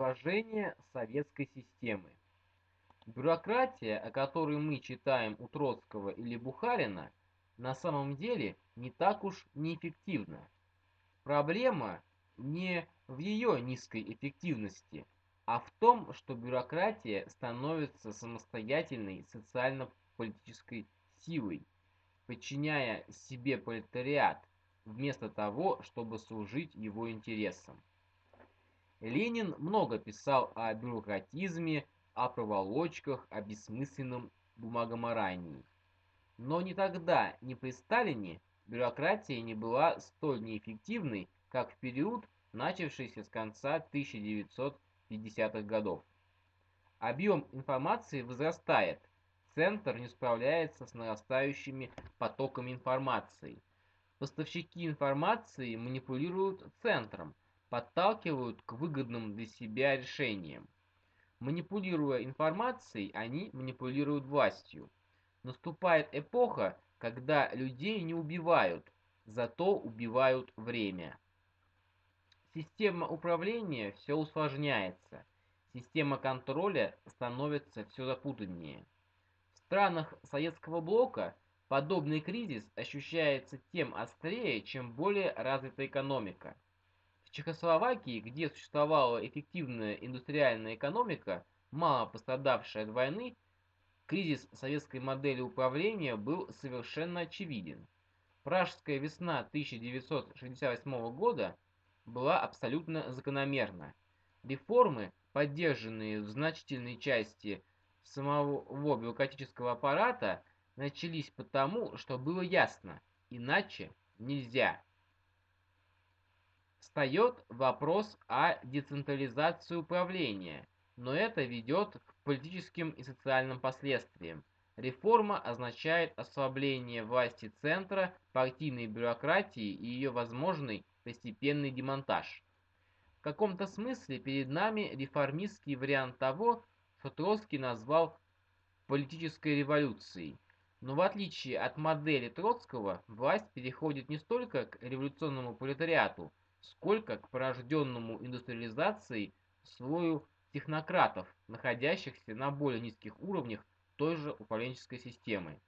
Сложение советской системы. Бюрократия, о которой мы читаем у Троцкого или Бухарина, на самом деле не так уж неэффективна. Проблема не в ее низкой эффективности, а в том, что бюрократия становится самостоятельной социально-политической силой, подчиняя себе пролетариат, вместо того, чтобы служить его интересам. Ленин много писал о бюрократизме, о проволочках, о бессмысленном бумагоморании. Но ни тогда, ни при Сталине бюрократия не была столь неэффективной, как в период, начавшийся с конца 1950-х годов. Объем информации возрастает, центр не справляется с нарастающими потоками информации. Поставщики информации манипулируют центром, подталкивают к выгодным для себя решениям. Манипулируя информацией, они манипулируют властью. Наступает эпоха, когда людей не убивают, зато убивают время. Система управления все усложняется, система контроля становится все запутаннее. В странах советского блока подобный кризис ощущается тем острее, чем более развита экономика – Чехословакии, где существовала эффективная индустриальная экономика, мало пострадавшая от войны, кризис советской модели управления был совершенно очевиден. Пражская весна 1968 года была абсолютно закономерна. Реформы, поддержанные в значительной части самого бюрократического аппарата, начались потому, что было ясно, иначе нельзя встает вопрос о децентрализации управления, но это ведет к политическим и социальным последствиям. Реформа означает ослабление власти центра, партийной бюрократии и ее возможный постепенный демонтаж. В каком-то смысле перед нами реформистский вариант того, что Троцкий назвал политической революцией. Но в отличие от модели Троцкого, власть переходит не столько к революционному пролетариату, сколько к порожденному индустриализацией слою технократов, находящихся на более низких уровнях той же управленческой системы.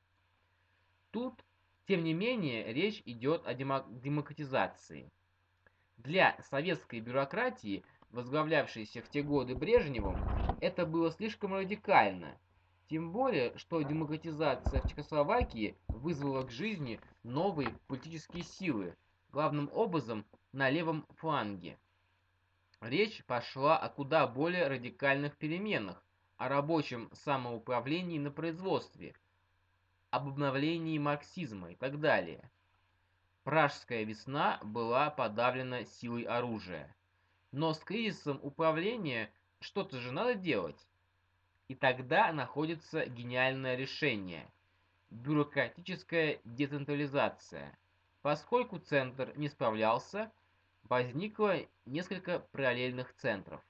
Тут, тем не менее, речь идет о демократизации. Для советской бюрократии, возглавлявшейся в те годы Брежневым, это было слишком радикально, тем более, что демократизация в Чехословакии вызвала к жизни новые политические силы, главным образом на левом фланге. Речь пошла о куда более радикальных переменах, о рабочем самоуправлении на производстве, об обновлении марксизма и так далее. Пражская весна была подавлена силой оружия. Но с кризисом управления что-то же надо делать. И тогда находится гениальное решение – бюрократическая децентрализация. Поскольку центр не справлялся, возникло несколько параллельных центров.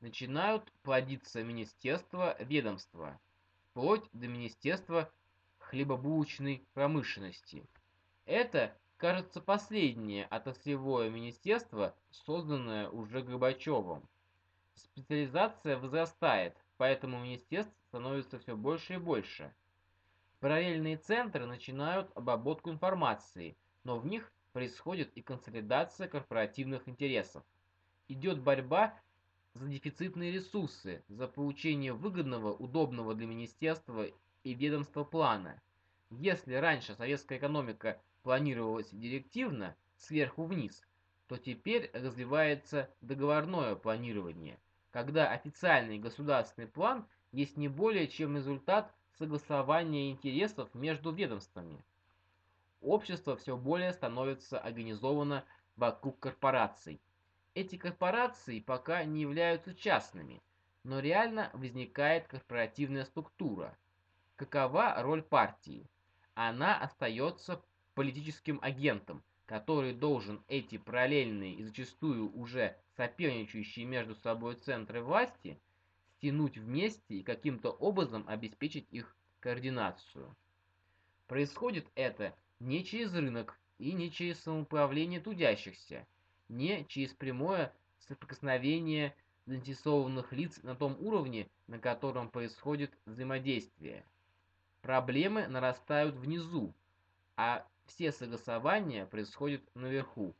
Начинают плодиться министерства, ведомства, вплоть до министерства хлебобулочной промышленности. Это, кажется, последнее отраслевое министерство, созданное уже Горбачевым. Специализация возрастает, поэтому министерств становится все больше и больше. Параллельные центры начинают обработку информации, но в них происходит и консолидация корпоративных интересов. Идет борьба за дефицитные ресурсы, за получение выгодного, удобного для министерства и ведомства плана. Если раньше советская экономика планировалась директивно, сверху вниз, то теперь развивается договорное планирование, когда официальный государственный план есть не более чем результат согласования интересов между ведомствами общество все более становится организовано вокруг корпораций. Эти корпорации пока не являются частными, но реально возникает корпоративная структура. Какова роль партии? Она остается политическим агентом, который должен эти параллельные и зачастую уже соперничающие между собой центры власти стянуть вместе и каким-то образом обеспечить их координацию. Происходит это не через рынок и не через самоуправление трудящихся, не через прямое соприкосновение заинтересованных лиц на том уровне, на котором происходит взаимодействие. Проблемы нарастают внизу, а все согласования происходят наверху.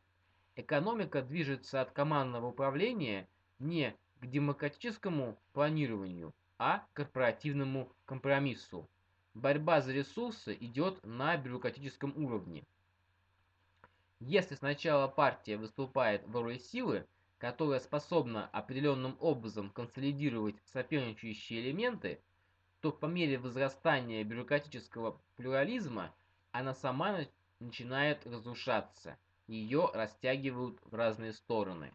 Экономика движется от командного управления не к демократическому планированию, а к корпоративному компромиссу. Борьба за ресурсы идет на бюрократическом уровне. Если сначала партия выступает в роли силы, которая способна определенным образом консолидировать соперничающие элементы, то по мере возрастания бюрократического плюрализма она сама начинает разрушаться, ее растягивают в разные стороны.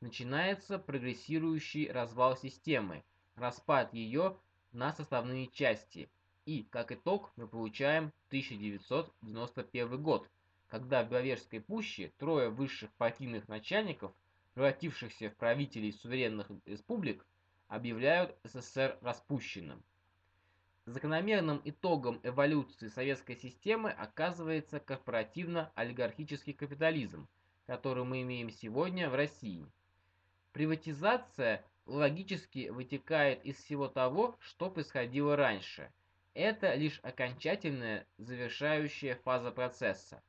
Начинается прогрессирующий развал системы, распад ее на составные части, и, как итог, мы получаем 1991 год, когда в Беловежской пуще трое высших партийных начальников, превратившихся в правителей суверенных республик, объявляют СССР распущенным. Закономерным итогом эволюции советской системы оказывается корпоративно-олигархический капитализм, который мы имеем сегодня в России. Приватизация логически вытекает из всего того, что происходило раньше. Это лишь окончательная завершающая фаза процесса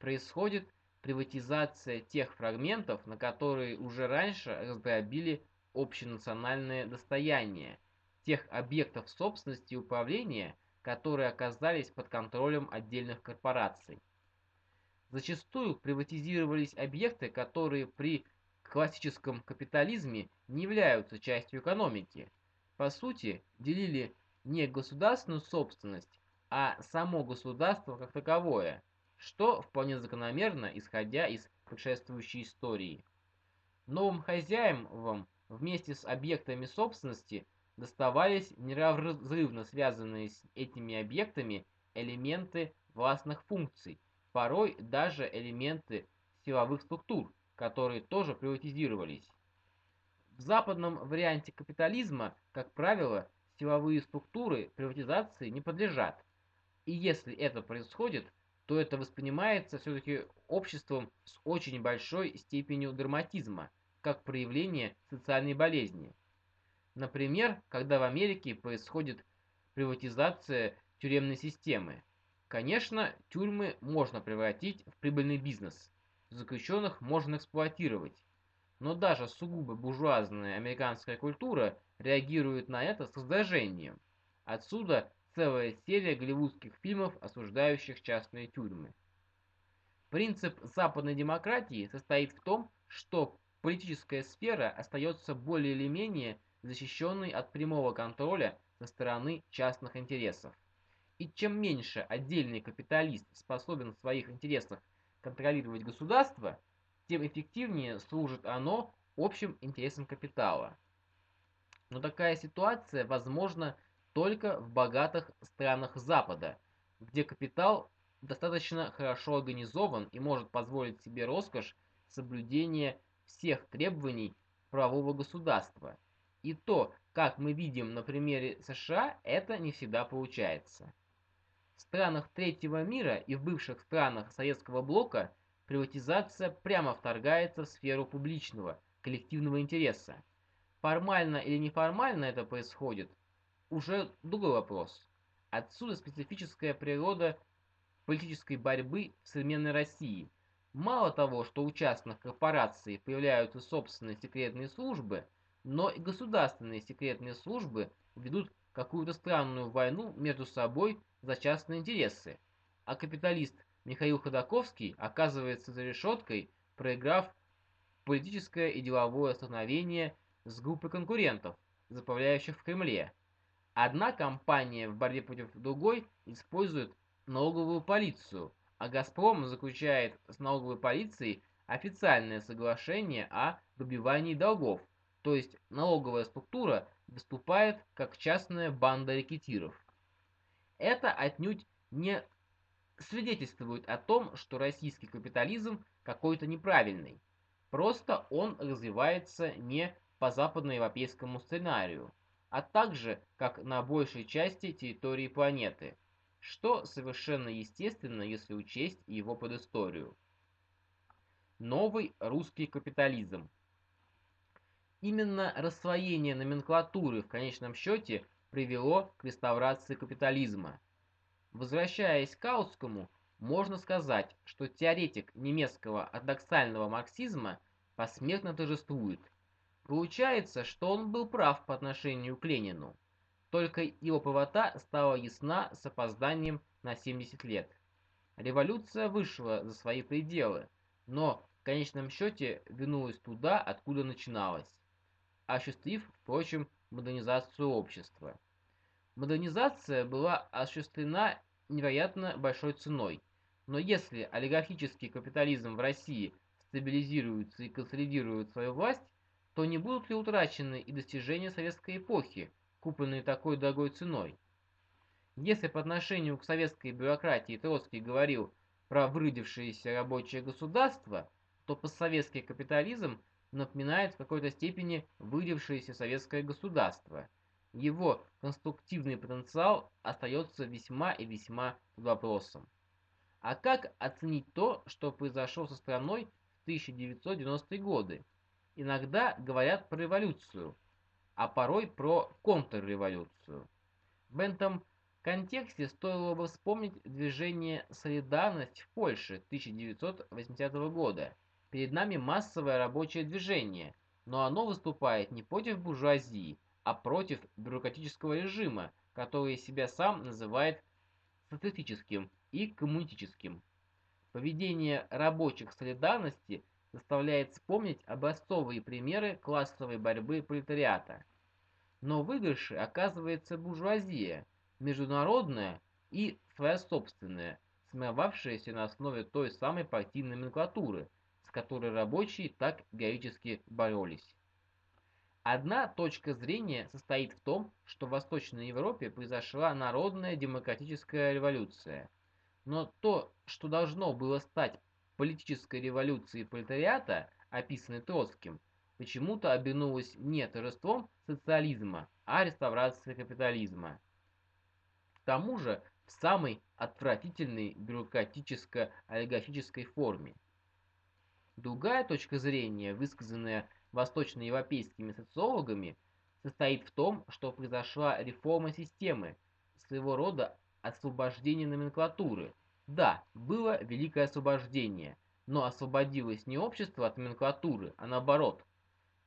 происходит приватизация тех фрагментов, на которые уже раньше раздробили общенациональное достояние, тех объектов собственности и управления, которые оказались под контролем отдельных корпораций. Зачастую приватизировались объекты, которые при классическом капитализме не являются частью экономики. По сути, делили не государственную собственность, а само государство как таковое – что вполне закономерно, исходя из предшествующей истории. Новым хозяевам вместе с объектами собственности доставались неразрывно связанные с этими объектами элементы властных функций, порой даже элементы силовых структур, которые тоже приватизировались. В западном варианте капитализма, как правило, силовые структуры приватизации не подлежат. И если это происходит, то это воспринимается все-таки обществом с очень большой степенью драматизма, как проявление социальной болезни. Например, когда в Америке происходит приватизация тюремной системы. Конечно, тюрьмы можно превратить в прибыльный бизнес, заключенных можно эксплуатировать, но даже сугубо буржуазная американская культура реагирует на это с раздражением. Отсюда целая серия голливудских фильмов, осуждающих частные тюрьмы. Принцип западной демократии состоит в том, что политическая сфера остается более или менее защищенной от прямого контроля со стороны частных интересов. И чем меньше отдельный капиталист способен в своих интересах контролировать государство, тем эффективнее служит оно общим интересам капитала. Но такая ситуация возможна только в богатых странах Запада, где капитал достаточно хорошо организован и может позволить себе роскошь соблюдения всех требований правового государства. И то, как мы видим на примере США, это не всегда получается. В странах третьего мира и в бывших странах советского блока приватизация прямо вторгается в сферу публичного, коллективного интереса. Формально или неформально это происходит, уже другой вопрос. Отсюда специфическая природа политической борьбы в современной России. Мало того, что у частных корпораций появляются собственные секретные службы, но и государственные секретные службы ведут какую-то странную войну между собой за частные интересы. А капиталист Михаил Ходоковский оказывается за решеткой, проиграв политическое и деловое столкновение с группой конкурентов, заправляющих в Кремле. Одна компания в борьбе против другой использует налоговую полицию, а «Газпром» заключает с налоговой полицией официальное соглашение о выбивании долгов, то есть налоговая структура выступает как частная банда рекетиров. Это отнюдь не свидетельствует о том, что российский капитализм какой-то неправильный. Просто он развивается не по западноевропейскому сценарию а также как на большей части территории планеты, что совершенно естественно, если учесть его предысторию. Новый русский капитализм Именно рассвоение номенклатуры в конечном счете привело к реставрации капитализма. Возвращаясь к Каутскому, можно сказать, что теоретик немецкого ортодоксального марксизма посмертно торжествует. Получается, что он был прав по отношению к Ленину, только его правота стала ясна с опозданием на 70 лет. Революция вышла за свои пределы, но в конечном счете вернулась туда, откуда начиналась, осуществив, впрочем, модернизацию общества. Модернизация была осуществлена невероятно большой ценой, но если олигархический капитализм в России стабилизируется и консолидирует свою власть, то не будут ли утрачены и достижения советской эпохи, купленные такой дорогой ценой? Если по отношению к советской бюрократии Троцкий говорил про выродившееся рабочее государство, то постсоветский капитализм напоминает в какой-то степени выродившееся советское государство. Его конструктивный потенциал остается весьма и весьма под вопросом. А как оценить то, что произошло со страной в 1990-е годы? Иногда говорят про революцию, а порой про контрреволюцию. В этом контексте стоило бы вспомнить движение «Солидарность» в Польше 1980 года. Перед нами массовое рабочее движение, но оно выступает не против буржуазии, а против бюрократического режима, который себя сам называет социалистическим и коммунистическим. Поведение рабочих солидарности заставляет вспомнить образцовые примеры классовой борьбы пролетариата. Но выигрышей оказывается буржуазия – международная и своя собственная, сформировавшаяся на основе той самой партийной номенклатуры, с которой рабочие так героически боролись. Одна точка зрения состоит в том, что в Восточной Европе произошла народная демократическая революция. Но то, что должно было стать политической революцией пролетариата, описанной Троцким, почему-то обернулось не торжеством социализма, а реставрацией капитализма тому же в самой отвратительной бюрократическо-олигархической форме. Другая точка зрения, высказанная восточноевропейскими социологами, состоит в том, что произошла реформа системы, своего рода освобождение номенклатуры. Да, было великое освобождение, но освободилось не общество от номенклатуры, а наоборот.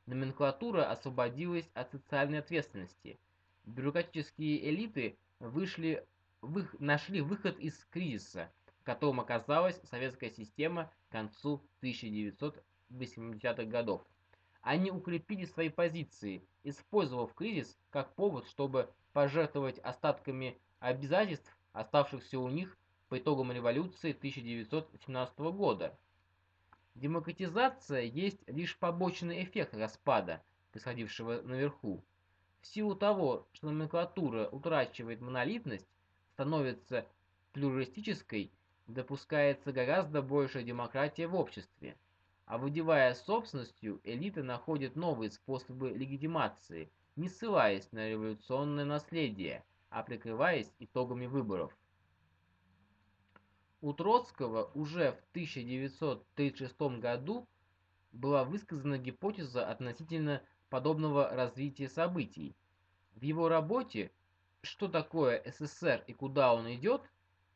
Номенклатура освободилась от социальной ответственности. Бюрократические элиты вышли, вы, нашли выход из кризиса, в котором оказалась советская система к концу 1980-х годов. Они укрепили свои позиции, использовав кризис как повод, чтобы пожертвовать остатками обязательств, оставшихся у них по итогам революции 1917 года. Демократизация есть лишь побочный эффект распада, происходившего наверху. В силу того, что номенклатура утрачивает монолитность, становится плюралистической, допускается гораздо большая демократия в обществе. А выдевая собственностью, элита находит новые способы легитимации, не ссылаясь на революционное наследие, а прикрываясь итогами выборов. У Троцкого уже в 1936 году была высказана гипотеза относительно подобного развития событий. В его работе «Что такое СССР и куда он идет»,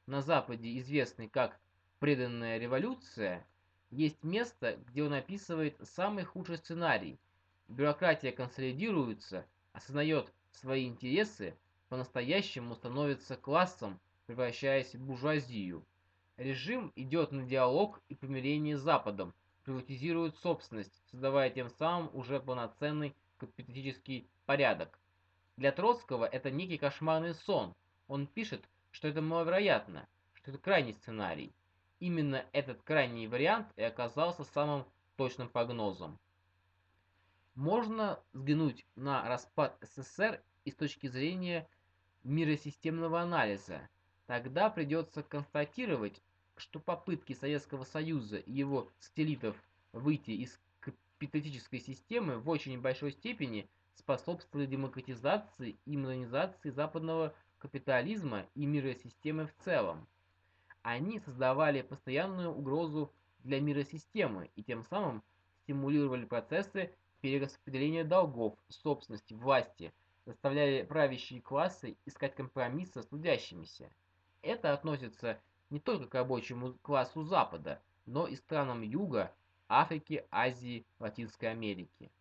на Западе известный как «Преданная революция», есть место, где он описывает самый худший сценарий. Бюрократия консолидируется, осознает свои интересы, по-настоящему становится классом, превращаясь в буржуазию. Режим идет на диалог и примирение с Западом, приватизирует собственность, создавая тем самым уже полноценный капиталистический порядок. Для Троцкого это некий кошмарный сон. Он пишет, что это маловероятно, что это крайний сценарий. Именно этот крайний вариант и оказался самым точным прогнозом. Можно взглянуть на распад СССР и с точки зрения миросистемного анализа. Тогда придется констатировать, что попытки Советского Союза и его сателлитов выйти из капиталистической системы в очень большой степени способствовали демократизации и модернизации западного капитализма и миросистемы в целом. Они создавали постоянную угрозу для миросистемы и тем самым стимулировали процессы перераспределения долгов, собственности, власти заставляли правящие классы искать компромисса с трудящимися. Это относится не только к рабочему классу Запада, но и странам Юга, Африки, Азии, Латинской Америки.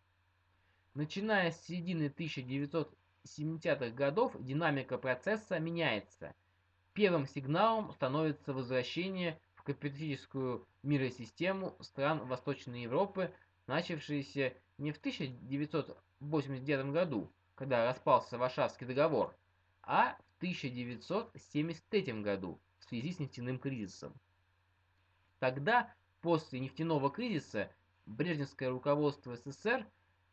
Начиная с середины 1970-х годов динамика процесса меняется. Первым сигналом становится возвращение в капиталистическую миросистему стран Восточной Европы, начавшееся не в 1989 году, когда распался Варшавский договор, а в 1973 году связи с нефтяным кризисом. Тогда, после нефтяного кризиса, брежневское руководство СССР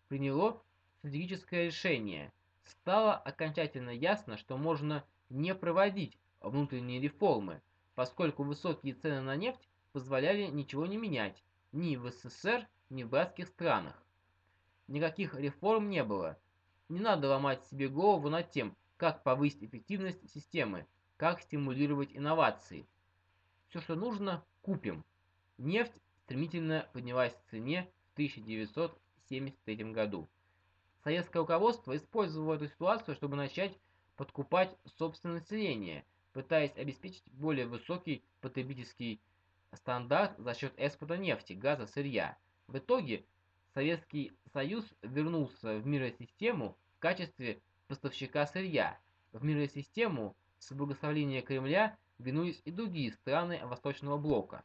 приняло стратегическое решение. Стало окончательно ясно, что можно не проводить внутренние реформы, поскольку высокие цены на нефть позволяли ничего не менять ни в СССР, ни в братских странах. Никаких реформ не было. Не надо ломать себе голову над тем, как повысить эффективность системы, как стимулировать инновации. Все, что нужно, купим. Нефть стремительно поднялась в цене в 1973 году. Советское руководство использовало эту ситуацию, чтобы начать подкупать собственное население, пытаясь обеспечить более высокий потребительский стандарт за счет экспорта нефти, газа, сырья. В итоге Советский Союз вернулся в миросистему в качестве поставщика сырья. В миросистему с благословения Кремля вернулись и другие страны Восточного блока.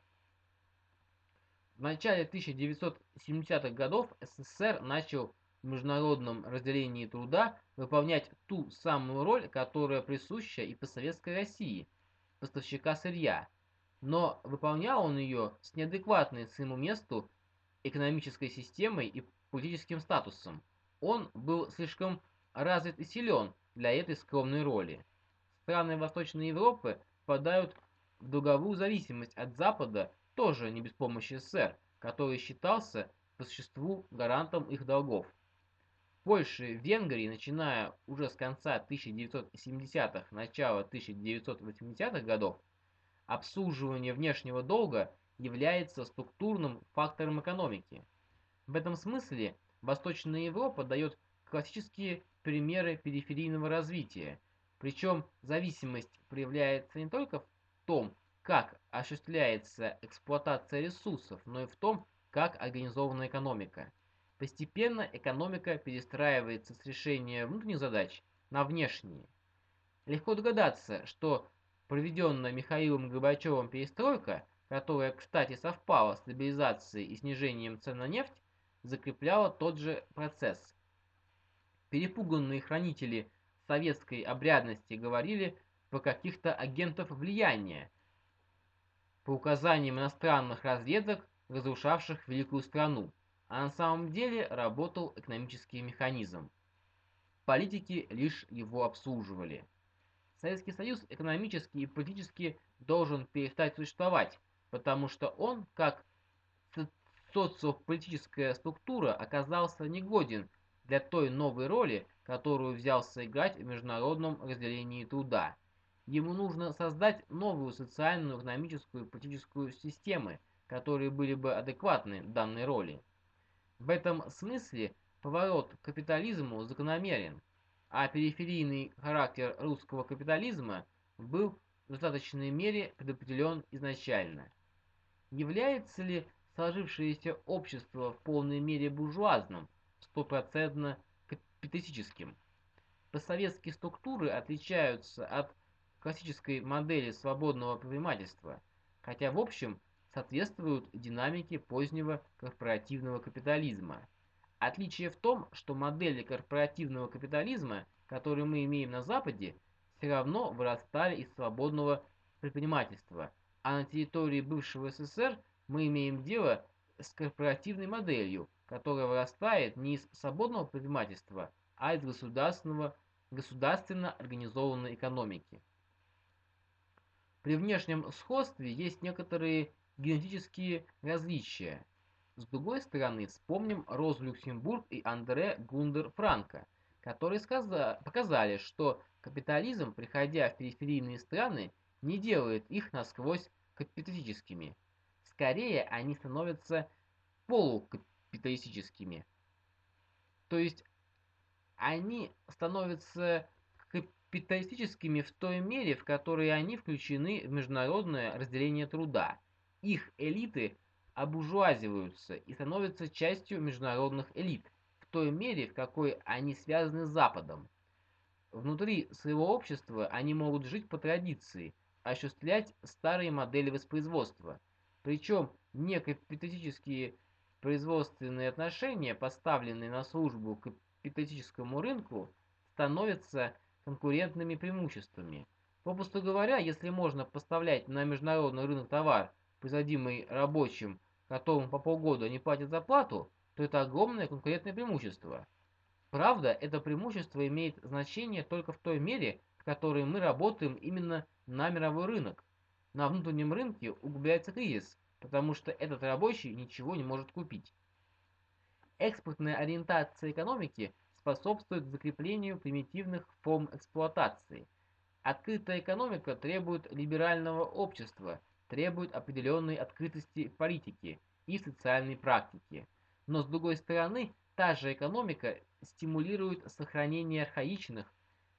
В начале 1970-х годов СССР начал в международном разделении труда выполнять ту самую роль, которая присуща и по советской России – поставщика сырья. Но выполнял он ее с неадекватной своему месту экономической системой и политическим статусом. Он был слишком развит и силен для этой скромной роли. Страны Восточной Европы впадают в долговую зависимость от Запада тоже не без помощи СССР, который считался по существу гарантом их долгов. В Польше, Венгрии, начиная уже с конца 1970-х, начала 1980-х годов, обслуживание внешнего долга является структурным фактором экономики. В этом смысле Восточная Европа дает классические примеры периферийного развития, причем зависимость проявляется не только в том, как осуществляется эксплуатация ресурсов, но и в том, как организована экономика. Постепенно экономика перестраивается с решения внутренних задач на внешние. Легко догадаться, что проведенная Михаилом Горбачевым перестройка – которая, кстати, совпала с стабилизацией и снижением цен на нефть, закрепляла тот же процесс. Перепуганные хранители советской обрядности говорили про каких-то агентов влияния, по указаниям иностранных разведок, разрушавших великую страну, а на самом деле работал экономический механизм. Политики лишь его обслуживали. Советский Союз экономически и политически должен перестать существовать, потому что он, как социополитическая структура, оказался негоден для той новой роли, которую взялся играть в международном разделении труда. Ему нужно создать новую социальную, экономическую и политическую системы, которые были бы адекватны данной роли. В этом смысле поворот к капитализму закономерен, а периферийный характер русского капитализма был в достаточной мере предопределен изначально. Является ли сложившееся общество в полной мере буржуазным, стопроцентно капиталистическим? Постсоветские структуры отличаются от классической модели свободного предпринимательства, хотя в общем соответствуют динамике позднего корпоративного капитализма. Отличие в том, что модели корпоративного капитализма, которые мы имеем на Западе, все равно вырастали из свободного предпринимательства – а на территории бывшего СССР мы имеем дело с корпоративной моделью, которая вырастает не из свободного предпринимательства, а из государственного, государственно организованной экономики. При внешнем сходстве есть некоторые генетические различия. С другой стороны, вспомним Розу Люксембург и Андре Гундер Франко, которые показали, что капитализм, приходя в периферийные страны, не делает их насквозь капиталистическими. Скорее, они становятся полукапиталистическими. То есть они становятся капиталистическими в той мере, в которой они включены в международное разделение труда. Их элиты обуржуазиваются и становятся частью международных элит, в той мере, в какой они связаны с Западом. Внутри своего общества они могут жить по традиции, осуществлять старые модели воспроизводства. Причем некапиталистические производственные отношения, поставленные на службу капиталистическому рынку, становятся конкурентными преимуществами. Попросту говоря, если можно поставлять на международный рынок товар, производимый рабочим, которому по полгода не платят зарплату, то это огромное конкурентное преимущество. Правда, это преимущество имеет значение только в той мере, в которой мы работаем именно на мировой рынок. На внутреннем рынке углубляется кризис, потому что этот рабочий ничего не может купить. Экспортная ориентация экономики – способствует закреплению примитивных форм эксплуатации. Открытая экономика требует либерального общества, требует определенной открытости в политике и социальной практике. Но с другой стороны, та же экономика стимулирует сохранение архаичных,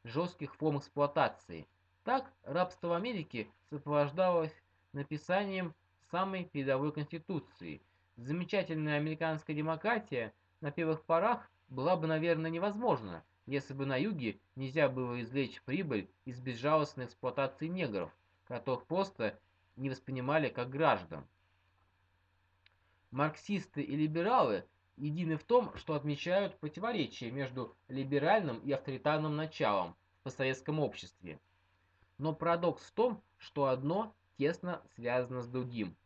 жестких форм эксплуатации. Так, рабство в Америке сопровождалось написанием самой передовой конституции. Замечательная американская демократия на первых порах была бы, наверное, невозможна, если бы на юге нельзя было извлечь прибыль из безжалостной эксплуатации негров, которых просто не воспринимали как граждан. Марксисты и либералы едины в том, что отмечают противоречие между либеральным и авторитарным началом в постсоветском обществе. Но парадокс в том, что одно тесно связано с другим.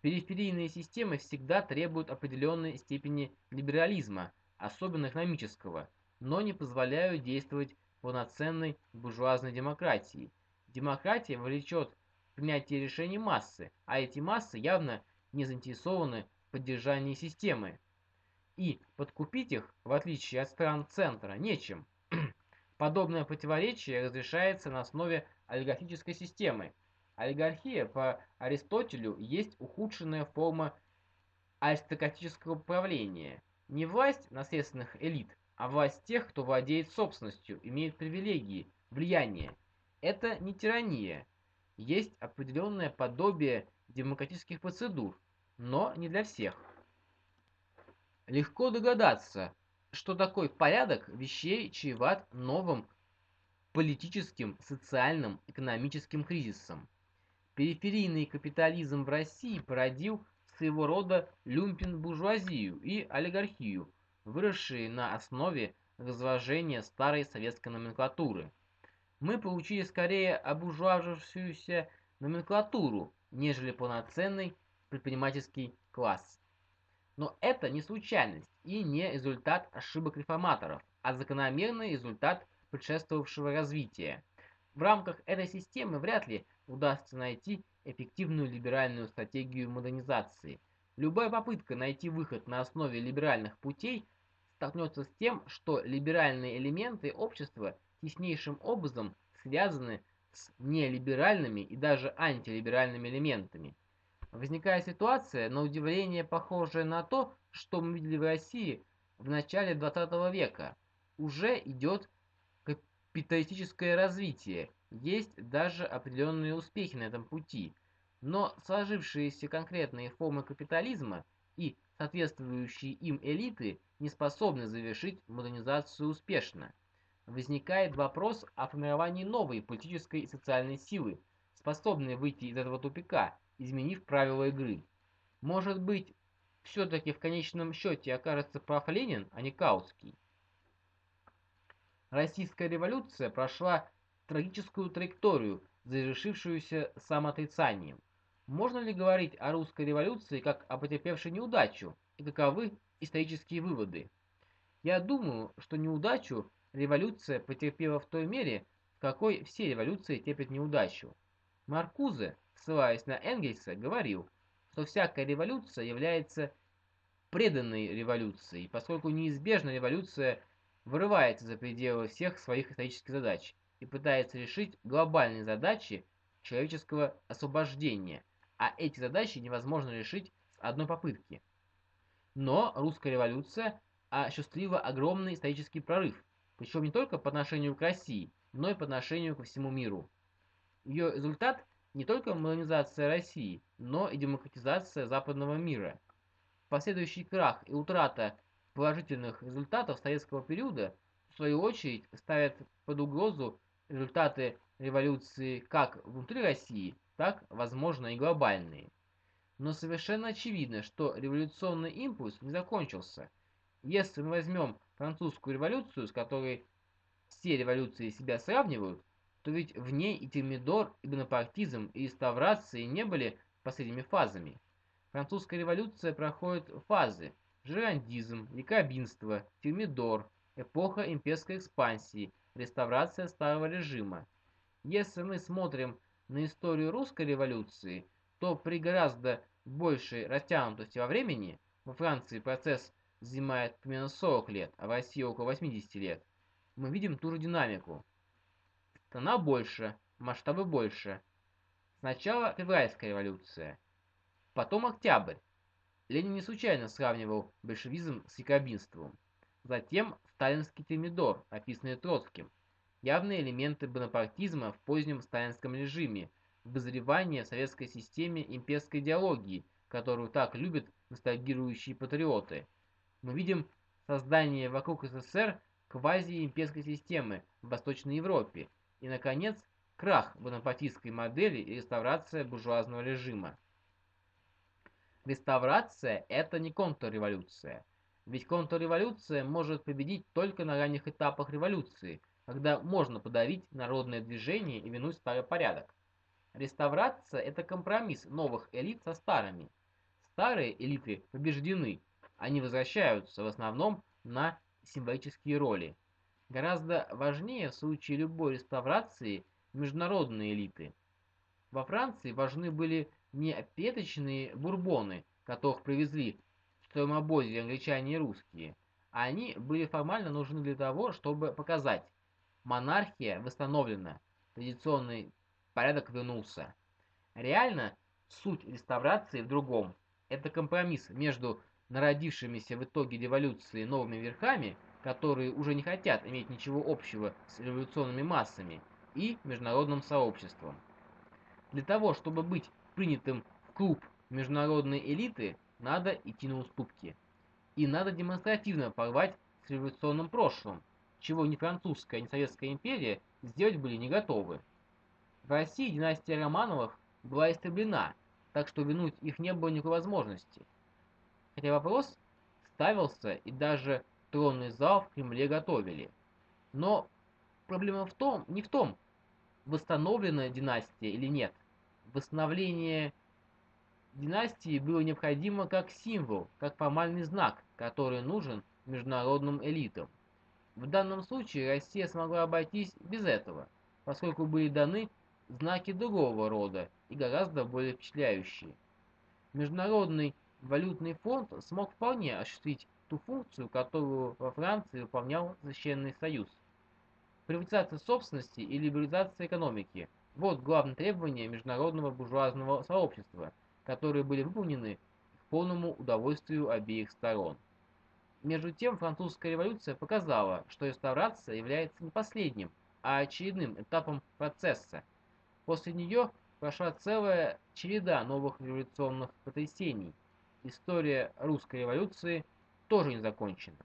Периферийные системы всегда требуют определенной степени либерализма, особенно экономического, но не позволяют действовать полноценной буржуазной демократии. Демократия влечет принятие решений массы, а эти массы явно не заинтересованы в поддержании системы. И подкупить их, в отличие от стран центра, нечем. Подобное противоречие разрешается на основе олигархической системы. Олигархия по Аристотелю есть ухудшенная форма аристократического управления – не власть наследственных элит, а власть тех, кто владеет собственностью, имеет привилегии, влияние. Это не тирания. Есть определенное подобие демократических процедур, но не для всех. Легко догадаться, что такой порядок вещей чреват новым политическим, социальным, экономическим кризисом. Периферийный капитализм в России породил своего рода люмпен-буржуазию и олигархию, выросшие на основе разложения старой советской номенклатуры. Мы получили скорее обуржуазившуюся номенклатуру, нежели полноценный предпринимательский класс. Но это не случайность и не результат ошибок реформаторов, а закономерный результат предшествовавшего развития. В рамках этой системы вряд ли удастся найти эффективную либеральную стратегию модернизации. Любая попытка найти выход на основе либеральных путей столкнется с тем, что либеральные элементы общества теснейшим образом связаны с нелиберальными и даже антилиберальными элементами. Возникает ситуация, на удивление похожая на то, что мы видели в России в начале 20 века. Уже идет капиталистическое развитие, есть даже определенные успехи на этом пути, но сложившиеся конкретные формы капитализма и соответствующие им элиты не способны завершить модернизацию успешно. Возникает вопрос о формировании новой политической и социальной силы, способной выйти из этого тупика, изменив правила игры. Может быть, все-таки в конечном счете окажется прав Ленин, а не Каутский. Российская революция прошла трагическую траекторию, завершившуюся самоотрицанием. Можно ли говорить о русской революции как о потерпевшей неудачу, и каковы исторические выводы? Я думаю, что неудачу революция потерпела в той мере, в какой все революции терпят неудачу. Маркузе, ссылаясь на Энгельса, говорил, что всякая революция является преданной революцией, поскольку неизбежно революция вырывается за пределы всех своих исторических задач и пытается решить глобальные задачи человеческого освобождения, а эти задачи невозможно решить с одной попытки. Но русская революция осуществила огромный исторический прорыв, причем не только по отношению к России, но и по отношению ко всему миру. Ее результат не только модернизация России, но и демократизация западного мира. Последующий крах и утрата положительных результатов советского периода в свою очередь ставят под угрозу результаты революции как внутри России, так, возможно, и глобальные. Но совершенно очевидно, что революционный импульс не закончился. Если мы возьмем французскую революцию, с которой все революции себя сравнивают, то ведь в ней и термидор, и бонапартизм, и реставрации не были последними фазами. Французская революция проходит фазы – жерандизм, якобинство, термидор, эпоха имперской экспансии, реставрация старого режима. Если мы смотрим на историю русской революции, то при гораздо большей растянутости во времени, во Франции процесс занимает примерно 40 лет, а в России около 80 лет, мы видим ту же динамику. Страна больше, масштабы больше. Сначала февральская революция, потом октябрь. Ленин не случайно сравнивал большевизм с якобинством. Затем сталинский термидор, описанный Троцким. Явные элементы бонапартизма в позднем сталинском режиме, вызревание советской системе имперской идеологии, которую так любят ностальгирующие патриоты. Мы видим создание вокруг СССР квази-имперской системы в Восточной Европе и, наконец, крах бонапартистской модели и реставрация буржуазного режима. Реставрация – это не контрреволюция. Ведь контрреволюция может победить только на ранних этапах революции, когда можно подавить народное движение и вернуть старый порядок. Реставрация – это компромисс новых элит со старыми. Старые элиты побеждены, они возвращаются в основном на символические роли. Гораздо важнее в случае любой реставрации международные элиты. Во Франции важны были не опеточные бурбоны, которых привезли в штормобозе англичане и русские. Они были формально нужны для того, чтобы показать, монархия восстановлена, традиционный порядок вернулся. Реально, суть реставрации в другом. Это компромисс между народившимися в итоге революции новыми верхами, которые уже не хотят иметь ничего общего с революционными массами, и международным сообществом. Для того, чтобы быть принятым в клуб международной элиты, надо идти на уступки. И надо демонстративно порвать с революционным прошлым, чего ни французская, ни советская империя сделать были не готовы. В России династия Романовых была истреблена, так что вернуть их не было никакой возможности. Хотя вопрос ставился и даже тронный зал в Кремле готовили. Но проблема в том, не в том, восстановлена династия или нет. Восстановление династии было необходимо как символ, как формальный знак, который нужен международным элитам. В данном случае Россия смогла обойтись без этого, поскольку были даны знаки другого рода и гораздо более впечатляющие. Международный валютный фонд смог вполне осуществить ту функцию, которую во Франции выполнял Священный Союз. Приватизация собственности и либерализация экономики – вот главные требования международного буржуазного сообщества, которые были выполнены к полному удовольствию обеих сторон. Между тем, французская революция показала, что реставрация является не последним, а очередным этапом процесса. После нее прошла целая череда новых революционных потрясений. История русской революции тоже не закончена.